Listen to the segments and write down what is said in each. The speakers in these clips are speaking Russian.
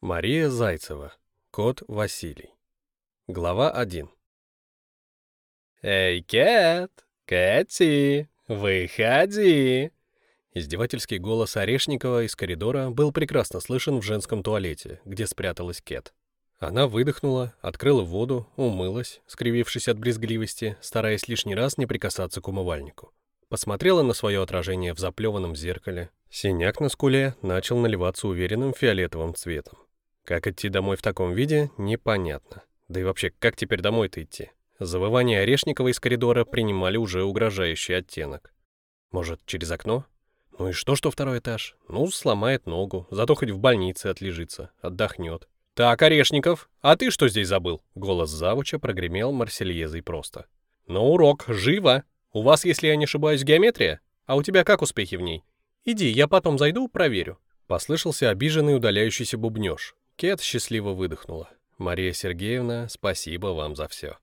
Мария Зайцева. Кот Василий. Глава 1. «Эй, Кэт! Кэти! Выходи!» Издевательский голос Орешникова из коридора был прекрасно слышен в женском туалете, где спряталась Кэт. Она выдохнула, открыла воду, умылась, скривившись от брезгливости, стараясь лишний раз не прикасаться к умывальнику. Посмотрела на свое отражение в заплеванном зеркале. Синяк на скуле начал наливаться уверенным фиолетовым цветом. Как идти домой в таком виде, непонятно. Да и вообще, как теперь домой-то идти? Завывания Орешникова из коридора принимали уже угрожающий оттенок. Может, через окно? Ну и что, что второй этаж? Ну, сломает ногу, зато хоть в больнице отлежится, отдохнет. «Так, Орешников, а ты что здесь забыл?» Голос завуча прогремел Марсельезой просто. «На урок, живо! У вас, если я не ошибаюсь, геометрия? А у тебя как успехи в ней? Иди, я потом зайду, проверю». Послышался обиженный удаляющийся бубнёж. Кет счастливо выдохнула. «Мария Сергеевна, спасибо вам за все».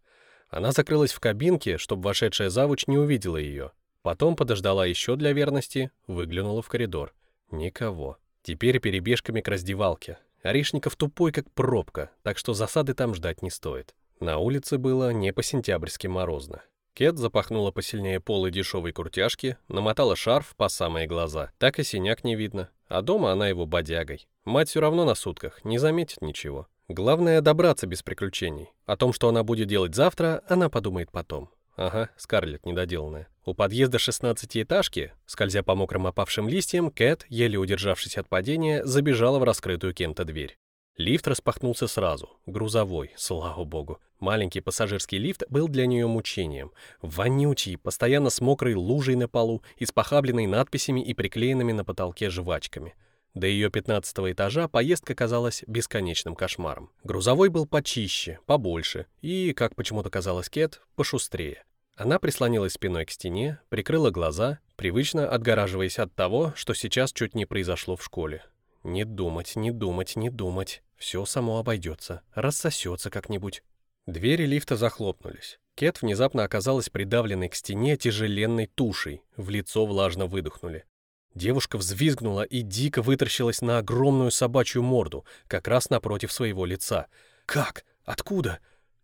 Она закрылась в кабинке, чтобы вошедшая завуч не увидела ее. Потом подождала еще для верности, выглянула в коридор. Никого. Теперь перебежками к раздевалке. Орешников тупой, как пробка, так что засады там ждать не стоит. На улице было не по-сентябрьски морозно. Кет запахнула посильнее полы дешевой куртяжки, намотала шарф по самые глаза. Так и синяк не видно. А дома она его бодягой. Мать все равно на сутках, не заметит ничего. Главное — добраться без приключений. О том, что она будет делать завтра, она подумает потом. Ага, Скарлетт недоделанная. У подъезда шестнадцатиэтажки, скользя по мокрым опавшим листьям, Кэт, еле удержавшись от падения, забежала в раскрытую кем-то дверь. Лифт распахнулся сразу, грузовой, слава богу. Маленький пассажирский лифт был для нее мучением. Вонючий, постоянно с мокрой лужей на полу и с похабленной надписями и приклеенными на потолке жвачками. До ее пятнадцатого этажа поездка казалась бесконечным кошмаром. Грузовой был почище, побольше и, как почему-то казалось Кет, пошустрее. Она прислонилась спиной к стене, прикрыла глаза, привычно отгораживаясь от того, что сейчас чуть не произошло в школе. Не думать, не думать, не думать. Все само обойдется, рассосется как-нибудь. Двери лифта захлопнулись. Кет внезапно оказалась придавленной к стене тяжеленной тушей, в лицо влажно выдохнули. Девушка взвизгнула и дико вытаращилась на огромную собачью морду, как раз напротив своего лица. «Как? Откуда?»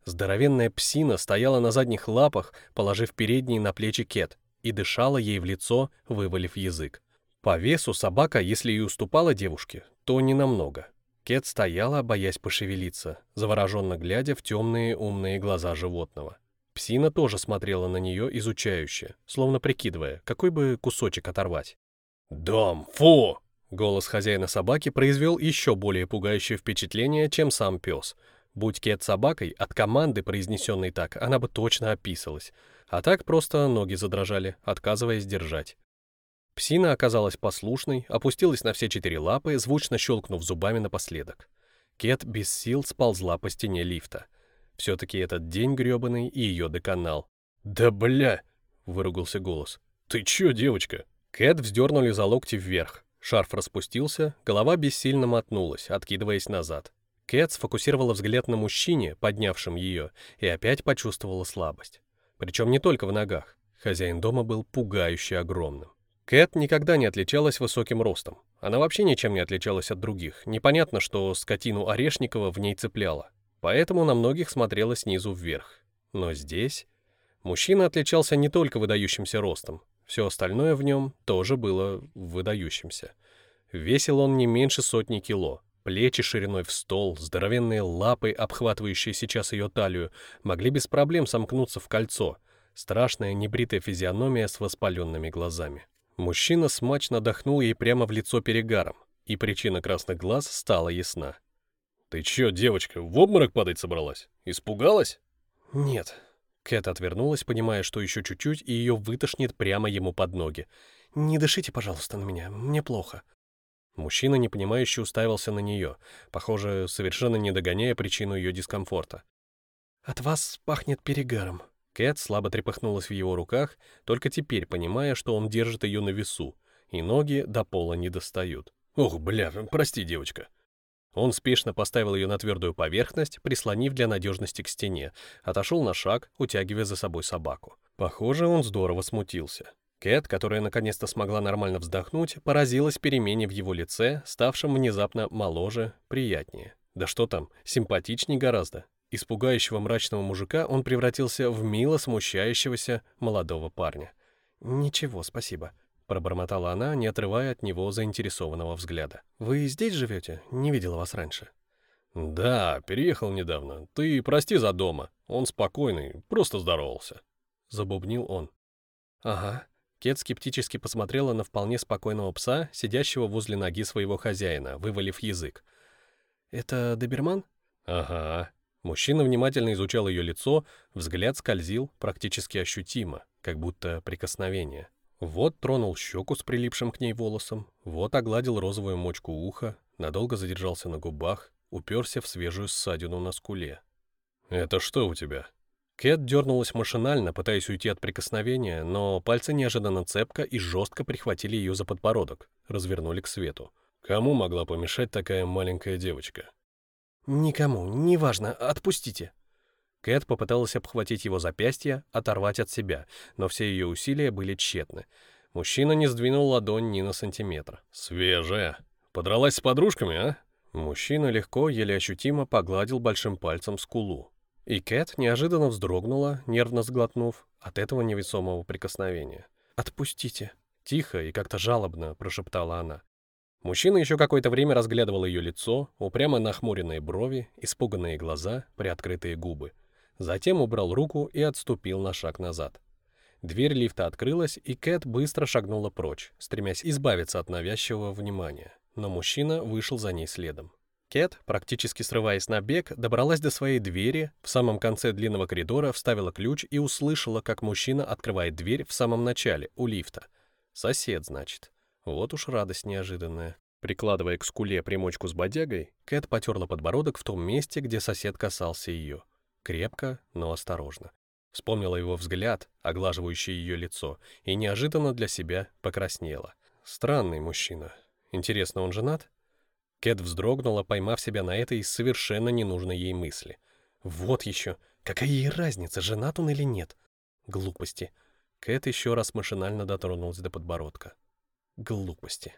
Здоровенная псина стояла на задних лапах, положив передние на плечи Кет, и дышала ей в лицо, вывалив язык. По весу собака, если и уступала девушке, то не намного. Кет стояла, боясь пошевелиться, завороженно глядя в темные умные глаза животного. Псина тоже смотрела на нее изучающе, словно прикидывая, какой бы кусочек оторвать. «Дом, фу!» Голос хозяина собаки произвел еще более пугающее впечатление, чем сам пес. Будь Кет собакой, от команды, произнесенной так, она бы точно описалась. А так просто ноги задрожали, отказываясь держать. Псина оказалась послушной, опустилась на все четыре лапы, звучно щелкнув зубами напоследок. Кет без сил сползла по стене лифта. Все-таки этот день гребаный и ее доконал. «Да бля!» — выругался голос. «Ты че, девочка?» Кэт вздернули за локти вверх. Шарф распустился, голова бессильно мотнулась, откидываясь назад. Кэт сфокусировала взгляд на мужчине, поднявшем ее, и опять почувствовала слабость. Причем не только в ногах. Хозяин дома был пугающе огромным. Кэт никогда не отличалась высоким ростом. Она вообще ничем не отличалась от других. Непонятно, что скотину Орешникова в ней цепляло. Поэтому на многих смотрела снизу вверх. Но здесь... Мужчина отличался не только выдающимся ростом. Все остальное в нем тоже было выдающимся. Весил он не меньше сотни кило. Плечи шириной в стол, здоровенные лапы, обхватывающие сейчас ее талию, могли без проблем сомкнуться в кольцо. Страшная небритая физиономия с воспаленными глазами. Мужчина смачно дохнул ей прямо в лицо перегаром, и причина красных глаз стала ясна. «Ты чё, девочка, в обморок падать собралась? Испугалась?» «Нет», Кэт отвернулась, понимая, что еще чуть-чуть, и ее вытошнит прямо ему под ноги. «Не дышите, пожалуйста, на меня, мне плохо». Мужчина, непонимающе, уставился на нее, похоже, совершенно не догоняя причину ее дискомфорта. «От вас пахнет перегаром». Кэт слабо трепыхнулась в его руках, только теперь понимая, что он держит ее на весу, и ноги до пола не достают. «Ох, бля, прости, девочка». Он спешно поставил ее на твердую поверхность, прислонив для надежности к стене, отошел на шаг, утягивая за собой собаку. Похоже, он здорово смутился. Кэт, которая наконец-то смогла нормально вздохнуть, поразилась перемене в его лице, ставшем внезапно моложе, приятнее. Да что там, симпатичней гораздо. Из пугающего мрачного мужика он превратился в мило смущающегося молодого парня. «Ничего, спасибо», — пробормотала она, не отрывая от него заинтересованного взгляда. «Вы здесь живете? Не видела вас раньше». «Да, переехал недавно. Ты прости за дома. Он спокойный, просто здоровался», — забубнил он. «Ага», Кет скептически посмотрела на вполне спокойного пса, сидящего возле ноги своего хозяина, вывалив язык. «Это доберман?» «Ага». Мужчина внимательно изучал ее лицо, взгляд скользил практически ощутимо, как будто прикосновение. Вот тронул щеку с прилипшим к ней волосом, вот огладил розовую мочку уха, надолго задержался на губах, уперся в свежую ссадину на скуле. «Это что у тебя?» Кэт дернулась машинально, пытаясь уйти от прикосновения, но пальцы неожиданно цепко и жестко прихватили ее за подбородок, развернули к свету. Кому могла помешать такая маленькая девочка? «Никому, неважно, отпустите». Кэт попыталась обхватить его запястье, оторвать от себя, но все ее усилия были тщетны. Мужчина не сдвинул ладонь ни на сантиметр. «Свежая. Подралась с подружками, а?» Мужчина легко, еле ощутимо погладил большим пальцем скулу. И Кэт неожиданно вздрогнула, нервно сглотнув от этого невесомого прикосновения. «Отпустите!» — тихо и как-то жалобно прошептала она. Мужчина еще какое-то время разглядывал ее лицо, упрямо нахмуренные брови, испуганные глаза, приоткрытые губы. Затем убрал руку и отступил на шаг назад. Дверь лифта открылась, и Кэт быстро шагнула прочь, стремясь избавиться от навязчивого внимания. Но мужчина вышел за ней следом. Кет, практически срываясь на бег, добралась до своей двери, в самом конце длинного коридора вставила ключ и услышала, как мужчина открывает дверь в самом начале, у лифта. Сосед, значит. Вот уж радость неожиданная. Прикладывая к скуле примочку с бодягой, Кэт потерла подбородок в том месте, где сосед касался ее. Крепко, но осторожно. Вспомнила его взгляд, оглаживающий ее лицо, и неожиданно для себя покраснела. Странный мужчина. Интересно, он женат? Кэт вздрогнула, поймав себя на этой совершенно ненужной ей мысли. Вот еще, какая ей разница, женат он или нет? Глупости. Кэт еще раз машинально дотронулась до подбородка. Глупости.